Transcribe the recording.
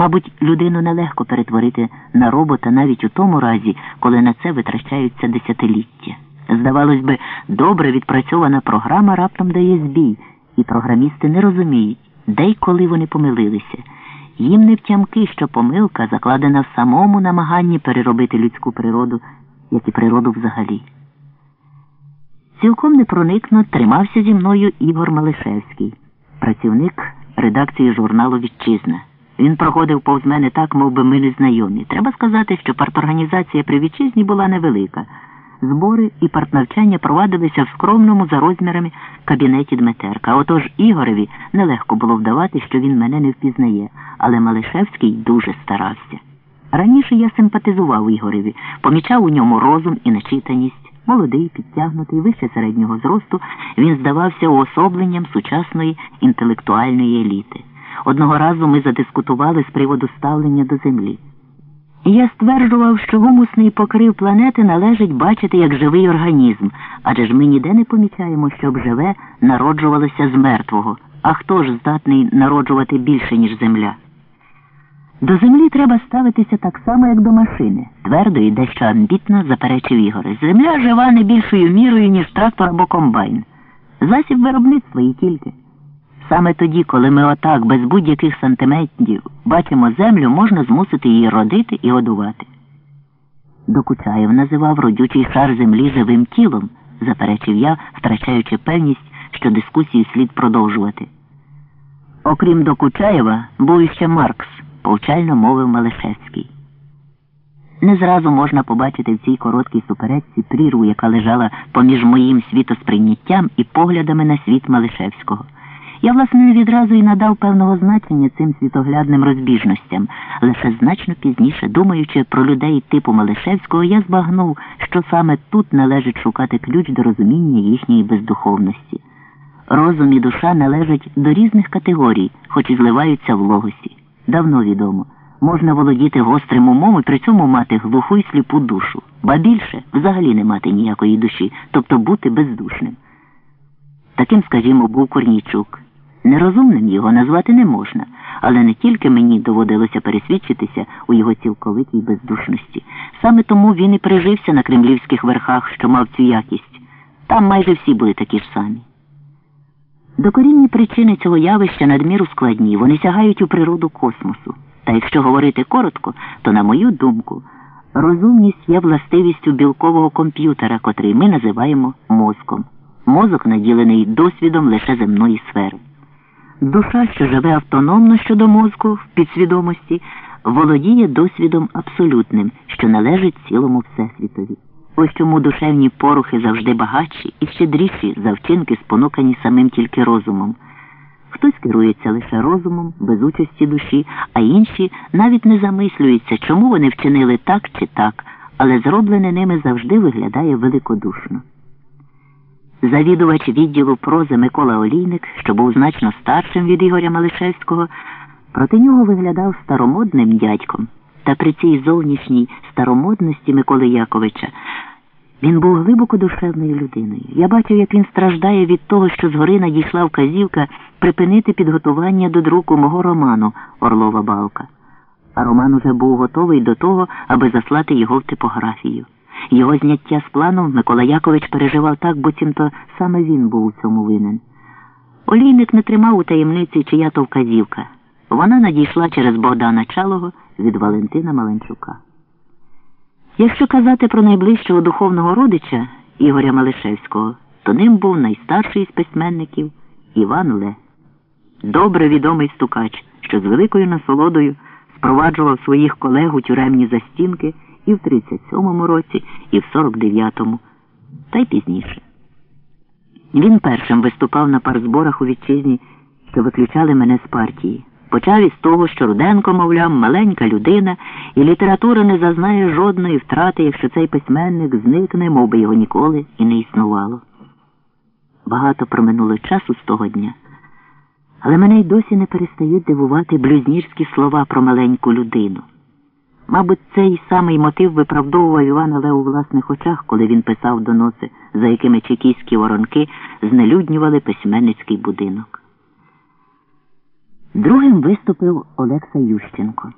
Мабуть, людину нелегко перетворити на робота навіть у тому разі, коли на це витрачаються десятиліття. Здавалось би, добре відпрацьована програма раптом дає збій, і програмісти не розуміють, де й коли вони помилилися. Їм не втямки, що помилка закладена в самому намаганні переробити людську природу, як і природу взагалі. Цілком непроникно тримався зі мною Ігор Малишевський, працівник редакції журналу Вітчизна. Він проходив повз мене так, мов би ми не знайомі. Треба сказати, що парторганізація при вітчизні була невелика. Збори і партнавчання провадилися в скромному за розмірами кабінеті Дмитерка. Отож Ігореві нелегко було вдавати, що він мене не впізнає, але Малишевський дуже старався. Раніше я симпатизував Ігореві, помічав у ньому розум і начитаність. Молодий, підтягнутий, вище середнього зросту, він здавався уособленням сучасної інтелектуальної еліти. Одного разу ми задискутували з приводу ставлення до землі. Я стверджував, що гумусний покрив планети належить бачити як живий організм, адже ж ми ніде не помічаємо, щоб живе народжувалося з мертвого. А хто ж здатний народжувати більше, ніж земля? До землі треба ставитися так само, як до машини, твердо і дещо амбітно заперечив Ігор. Земля жива не більшою мірою, ніж трактор або комбайн. Засіб виробництва і тільки. Саме тоді, коли ми отак, без будь-яких сантиметрів, бачимо землю, можна змусити її родити і годувати. Докучаєв називав родючий шар землі живим тілом, заперечив я, втрачаючи певність, що дискусію слід продовжувати. Окрім Докучаєва, був іще Маркс, повчально мовив Малишевський. Не зразу можна побачити в цій короткій суперечці прірву, яка лежала поміж моїм світосприйняттям і поглядами на світ Малишевського. Я, власне, не відразу і надав певного значення цим світоглядним розбіжностям, лише значно пізніше, думаючи про людей типу Малишевського, я збагнув, що саме тут належить шукати ключ до розуміння їхньої бездуховності. Розум і душа належать до різних категорій, хоч і зливаються в логосі. Давно відомо. Можна володіти гострим умом і при цьому мати глуху і сліпу душу, ба більше взагалі не мати ніякої душі, тобто бути бездушним. Таким, скажімо, був Корнійчук. Нерозумним його назвати не можна, але не тільки мені доводилося пересвідчитися у його цілковитій бездушності. Саме тому він і прижився на кремлівських верхах, що мав цю якість. Там майже всі були такі ж самі. Докорінні причини цього явища надміру складні, вони сягають у природу космосу. Та якщо говорити коротко, то, на мою думку, розумність є властивістю білкового комп'ютера, котрий ми називаємо мозком. Мозок наділений досвідом лише земної сфери. Душа, що живе автономно щодо мозку в підсвідомості, володіє досвідом абсолютним, що належить цілому всесвітові. Ось чому душевні порухи завжди багатші і щедріші за вчинки, спонукані самим тільки розумом. Хтось керується лише розумом, без участі душі, а інші навіть не замислюються, чому вони вчинили так чи так, але зроблене ними завжди виглядає великодушно. Завідувач відділу прози Микола Олійник, що був значно старшим від Ігоря Малишевського, проти нього виглядав старомодним дядьком. Та при цій зовнішній старомодності Миколи Яковича він був глибоко душевною людиною. Я бачив, як він страждає від того, що згори надійшла вказівка припинити підготування до друку мого роману Орлова Балка. А роман уже був готовий до того, аби заслати його в типографію. Його зняття з плану Микола Якович переживав так, буцімто саме він був у цьому винен. Олійник не тримав у таємниці чия то вказівка. Вона надійшла через Богдана Чалого від Валентина Маленчука. Якщо казати про найближчого духовного родича Ігоря Малишевського, то ним був найстарший з письменників Іван Ле. Добре відомий стукач, що з великою насолодою спроваджував своїх колег у тюремні застінки і в 37-му році, і в 49-му, та й пізніше. Він першим виступав на парзборах у вітчизні, що виключали мене з партії. Почав із того, що Руденко, мовляв, маленька людина, і література не зазнає жодної втрати, якщо цей письменник зникне, мов би його ніколи і не існувало. Багато проминуло часу з того дня, але мене й досі не перестають дивувати блюзнірські слова про маленьку людину. Мабуть, цей самий мотив виправдовував Івана Лев у власних очах, коли він писав доноси, за якими чекійські воронки знелюднювали письменницький будинок. Другим виступив Олекса Ющенко.